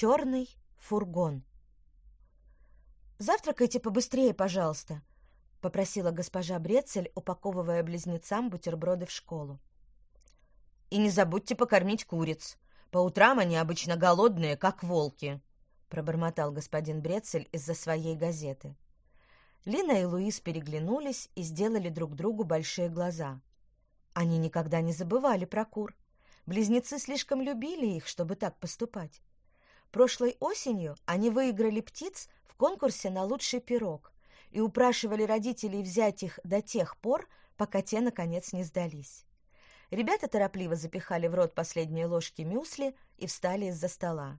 Черный фургон. «Завтракайте побыстрее, пожалуйста», — попросила госпожа Брецель, упаковывая близнецам бутерброды в школу. «И не забудьте покормить куриц. По утрам они обычно голодные, как волки», — пробормотал господин Брецель из-за своей газеты. Лина и Луис переглянулись и сделали друг другу большие глаза. Они никогда не забывали про кур. Близнецы слишком любили их, чтобы так поступать. Прошлой осенью они выиграли птиц в конкурсе на лучший пирог и упрашивали родителей взять их до тех пор, пока те, наконец, не сдались. Ребята торопливо запихали в рот последние ложки мюсли и встали из-за стола.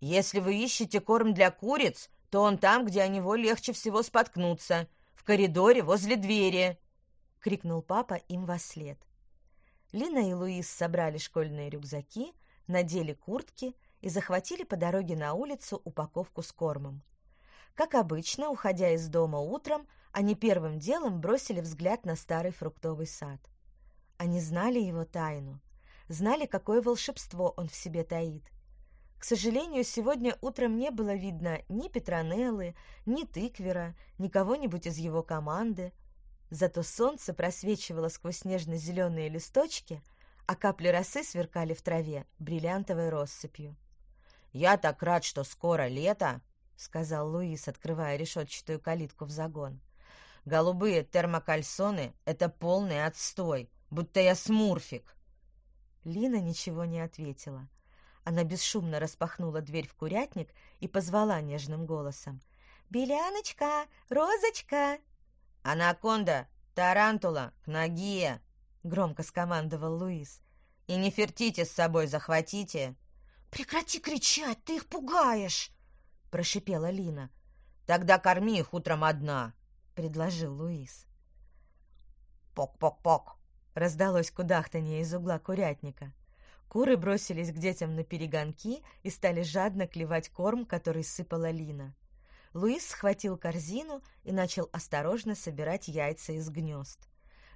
«Если вы ищете корм для куриц, то он там, где о него легче всего споткнуться, в коридоре возле двери!» — крикнул папа им во след. Лина и Луис собрали школьные рюкзаки, надели куртки и захватили по дороге на улицу упаковку с кормом. Как обычно, уходя из дома утром, они первым делом бросили взгляд на старый фруктовый сад. Они знали его тайну, знали, какое волшебство он в себе таит. К сожалению, сегодня утром не было видно ни Петронеллы, ни Тыквера, ни кого-нибудь из его команды. Зато солнце просвечивало сквозь нежно-зеленые листочки, а капли росы сверкали в траве бриллиантовой россыпью. «Я так рад, что скоро лето!» — сказал Луис, открывая решетчатую калитку в загон. «Голубые термокальсоны — это полный отстой, будто я смурфик!» Лина ничего не ответила. Она бесшумно распахнула дверь в курятник и позвала нежным голосом. «Беляночка! Розочка!» «Анаконда! Тарантула! К ноге!» — громко скомандовал Луис. «И Нефертити с собой захватите!» «Прекрати кричать, ты их пугаешь!» — прошипела Лина. «Тогда корми их утром одна!» — предложил Луис. «Пок-пок-пок!» — раздалось кудахтанье из угла курятника. Куры бросились к детям на перегонки и стали жадно клевать корм, который сыпала Лина. Луис схватил корзину и начал осторожно собирать яйца из гнезд.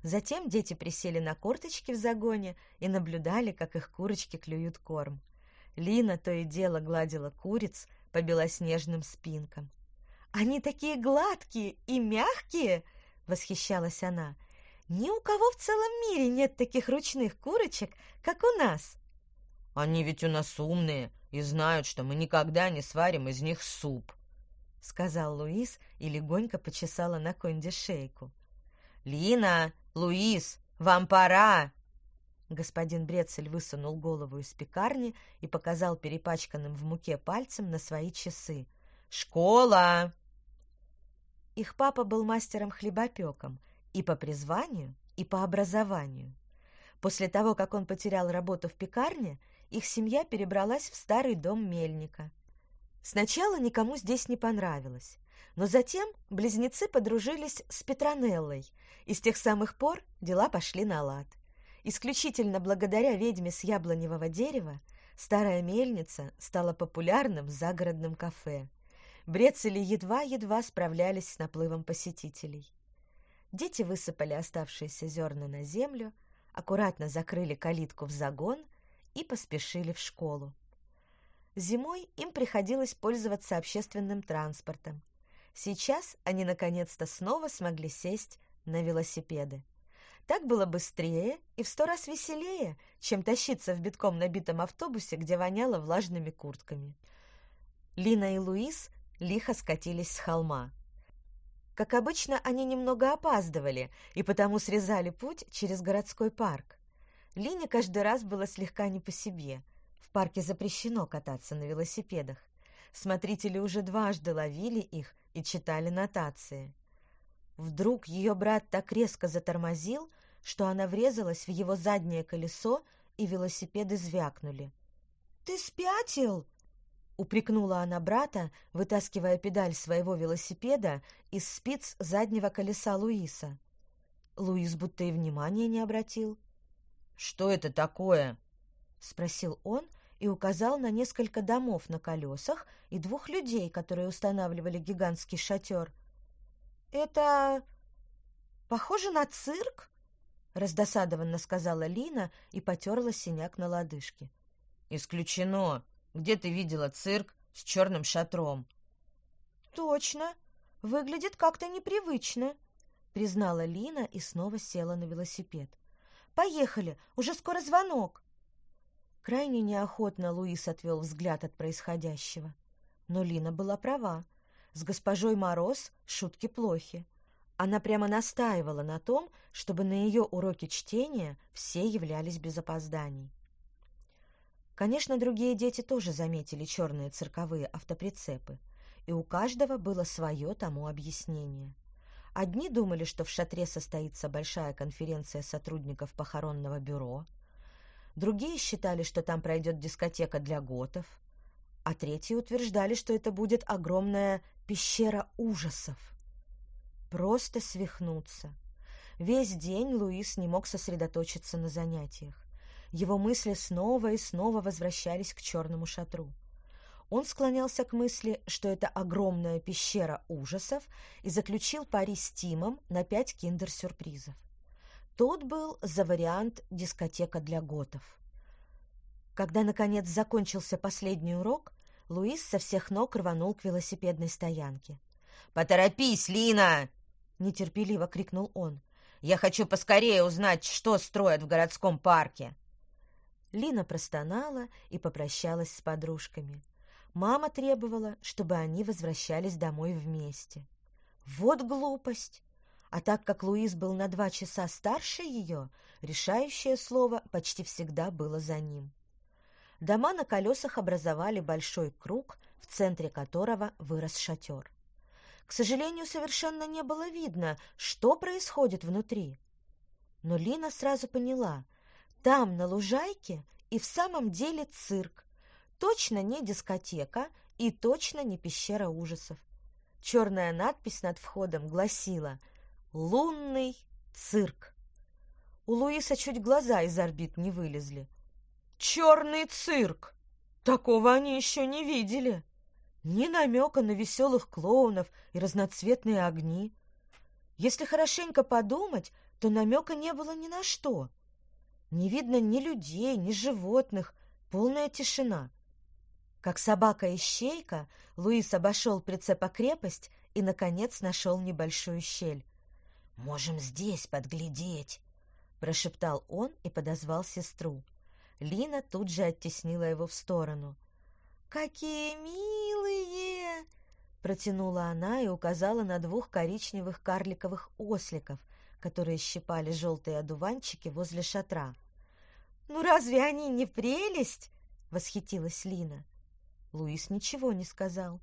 Затем дети присели на корточки в загоне и наблюдали, как их курочки клюют корм. Лина то и дело гладила куриц по белоснежным спинкам. «Они такие гладкие и мягкие!» — восхищалась она. «Ни у кого в целом мире нет таких ручных курочек, как у нас!» «Они ведь у нас умные и знают, что мы никогда не сварим из них суп!» — сказал Луис и легонько почесала на конде шейку. «Лина! Луис! Вам пора!» Господин Брецель высунул голову из пекарни и показал перепачканным в муке пальцем на свои часы. «Школа!» Их папа был мастером-хлебопеком и по призванию, и по образованию. После того, как он потерял работу в пекарне, их семья перебралась в старый дом мельника – Сначала никому здесь не понравилось, но затем близнецы подружились с Петронеллой, и с тех самых пор дела пошли на лад. Исключительно благодаря ведьме с яблоневого дерева старая мельница стала популярным загородным кафе. Брецели едва-едва справлялись с наплывом посетителей. Дети высыпали оставшиеся зерна на землю, аккуратно закрыли калитку в загон и поспешили в школу. Зимой им приходилось пользоваться общественным транспортом. Сейчас они наконец-то снова смогли сесть на велосипеды. Так было быстрее и в сто раз веселее, чем тащиться в битком набитом автобусе, где воняло влажными куртками. Лина и Луис лихо скатились с холма. Как обычно, они немного опаздывали и потому срезали путь через городской парк. Лине каждый раз было слегка не по себе – парке запрещено кататься на велосипедах. Смотрители уже дважды ловили их и читали нотации. Вдруг ее брат так резко затормозил, что она врезалась в его заднее колесо, и велосипеды звякнули. «Ты спятил?» — упрекнула она брата, вытаскивая педаль своего велосипеда из спиц заднего колеса Луиса. Луис будто и внимания не обратил. «Что это такое?» — спросил он, и указал на несколько домов на колесах и двух людей, которые устанавливали гигантский шатер. «Это похоже на цирк?» — раздосадованно сказала Лина и потерла синяк на лодыжке. «Исключено. Где ты видела цирк с черным шатром?» «Точно. Выглядит как-то непривычно», — признала Лина и снова села на велосипед. «Поехали, уже скоро звонок». Крайне неохотно Луис отвел взгляд от происходящего. Но Лина была права. С госпожой Мороз шутки плохи. Она прямо настаивала на том, чтобы на ее уроке чтения все являлись без опозданий. Конечно, другие дети тоже заметили черные цирковые автоприцепы, и у каждого было свое тому объяснение. Одни думали, что в шатре состоится большая конференция сотрудников похоронного бюро, другие считали, что там пройдет дискотека для готов, а третьи утверждали, что это будет огромная пещера ужасов. Просто свихнуться. Весь день Луис не мог сосредоточиться на занятиях. Его мысли снова и снова возвращались к черному шатру. Он склонялся к мысли, что это огромная пещера ужасов, и заключил пари с Тимом на пять киндер-сюрпризов. Тот был за вариант дискотека для готов. Когда, наконец, закончился последний урок, Луис со всех ног рванул к велосипедной стоянке. «Поторопись, Лина!» — нетерпеливо крикнул он. «Я хочу поскорее узнать, что строят в городском парке!» Лина простонала и попрощалась с подружками. Мама требовала, чтобы они возвращались домой вместе. Вот глупость! А так как Луис был на два часа старше ее, решающее слово почти всегда было за ним. Дома на колесах образовали большой круг, в центре которого вырос шатер. К сожалению, совершенно не было видно, что происходит внутри. Но Лина сразу поняла, там, на лужайке, и в самом деле цирк. Точно не дискотека и точно не пещера ужасов. Черная надпись над входом гласила «Лунный цирк». У Луиса чуть глаза из орбит не вылезли. «Черный цирк!» Такого они еще не видели. Ни намека на веселых клоунов и разноцветные огни. Если хорошенько подумать, то намека не было ни на что — не видно ни людей, ни животных, полная тишина. Как собака-ищейка, Луис обошел прицепа-крепость и, наконец, нашел небольшую щель. «Можем здесь подглядеть», — прошептал он и подозвал сестру. Лина тут же оттеснила его в сторону. «Какие милые!» — протянула она и указала на двух коричневых карликовых осликов, которые щипали желтые одуванчики возле шатра. «Ну разве они не прелесть?» — восхитилась Лина. Луис ничего не сказал.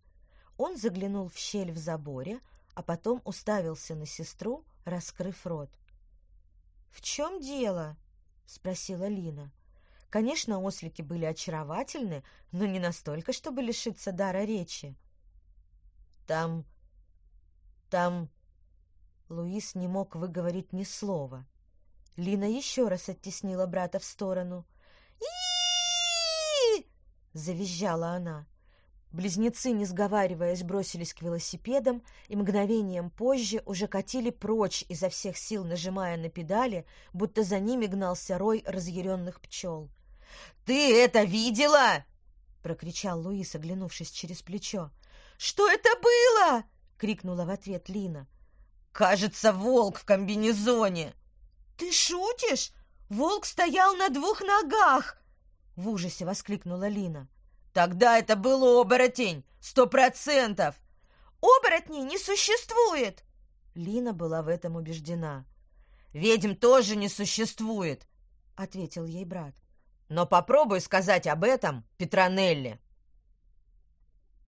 Он заглянул в щель в заборе, а потом уставился на сестру, раскрыв рот. «В чем дело?» — спросила Лина. Конечно, ослики были очаровательны, но не настолько, чтобы лишиться дара речи. «Там... там...» Луис не мог выговорить ни слова. Лина еще раз оттеснила брата в сторону. завизжала она. Близнецы, не сговариваясь, бросились к велосипедам и мгновением позже уже катили прочь, изо всех сил нажимая на педали, будто за ними гнался рой разъяренных пчел. «Ты это видела?» — прокричал Луис, оглянувшись через плечо. «Что это было?» — крикнула в ответ Лина. «Кажется, волк в комбинезоне!» «Ты шутишь? Волк стоял на двух ногах!» В ужасе воскликнула Лина. «Тогда это был оборотень! Сто процентов!» «Оборотней не существует!» Лина была в этом убеждена. «Ведьм тоже не существует!» — ответил ей брат. «Но попробуй сказать об этом Петронелле!»